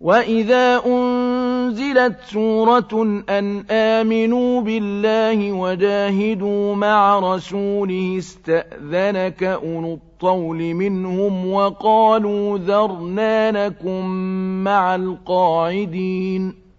وَإِذَا أُنزِلَتْ سُورَةٌ أَنْ آمِنُوا بِاللَّهِ وَجَاهِدُوا مَعَ رَسُولِهِ اسْتَأْذَنَكَ أُولُو الطَّوْلِ مِنْهُمْ وَقَالُوا ذَرْنَا نَكُن مَّعَ الْقَاعِدِينَ